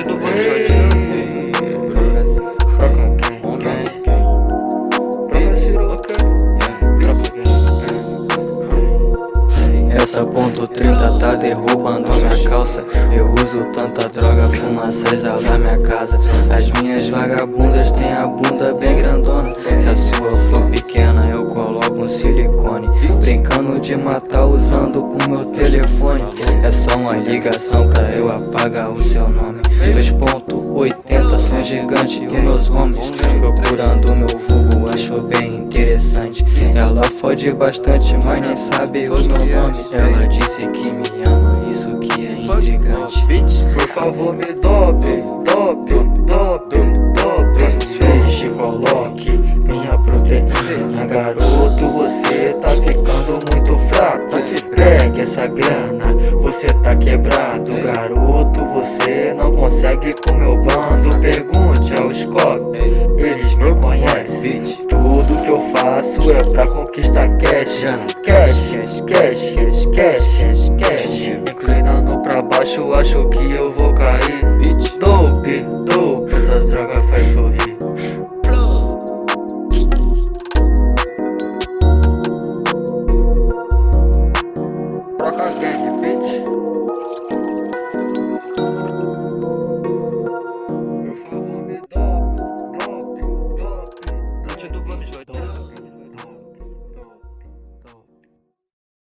frente do? Essa ponto 30 tá derrubando minha calça. Eu uso tanta droga, fumaça exala minha casa. As minhas vagabundas têm a bunda bem grandona. Se a sua for pequena eu coloco um silicone de matar usando o meu telefone. É só uma ligação pra eu apagar o seu nome. 2.80 são gigante e os meus homens Procurando meu vulgo, acho bem interessante. Ela fode bastante, mas nem sabe o meu nome. Ela disse que me ama, isso que é intrigante. Por favor, me dope, dope, dope, dope. Beijo, coloque minha proteína Garoto, você Essa grana, você tá quebrado. Garoto, você não consegue com meu bando. Pergunte aos cop, eles me conhecem. Tudo que eu faço é pra conquistar cash Cash, cash, cash, cash, cash. Inclinando pra baixo, acho que eu vou cair. Dope, dope, essas drogas faz sorrir пока.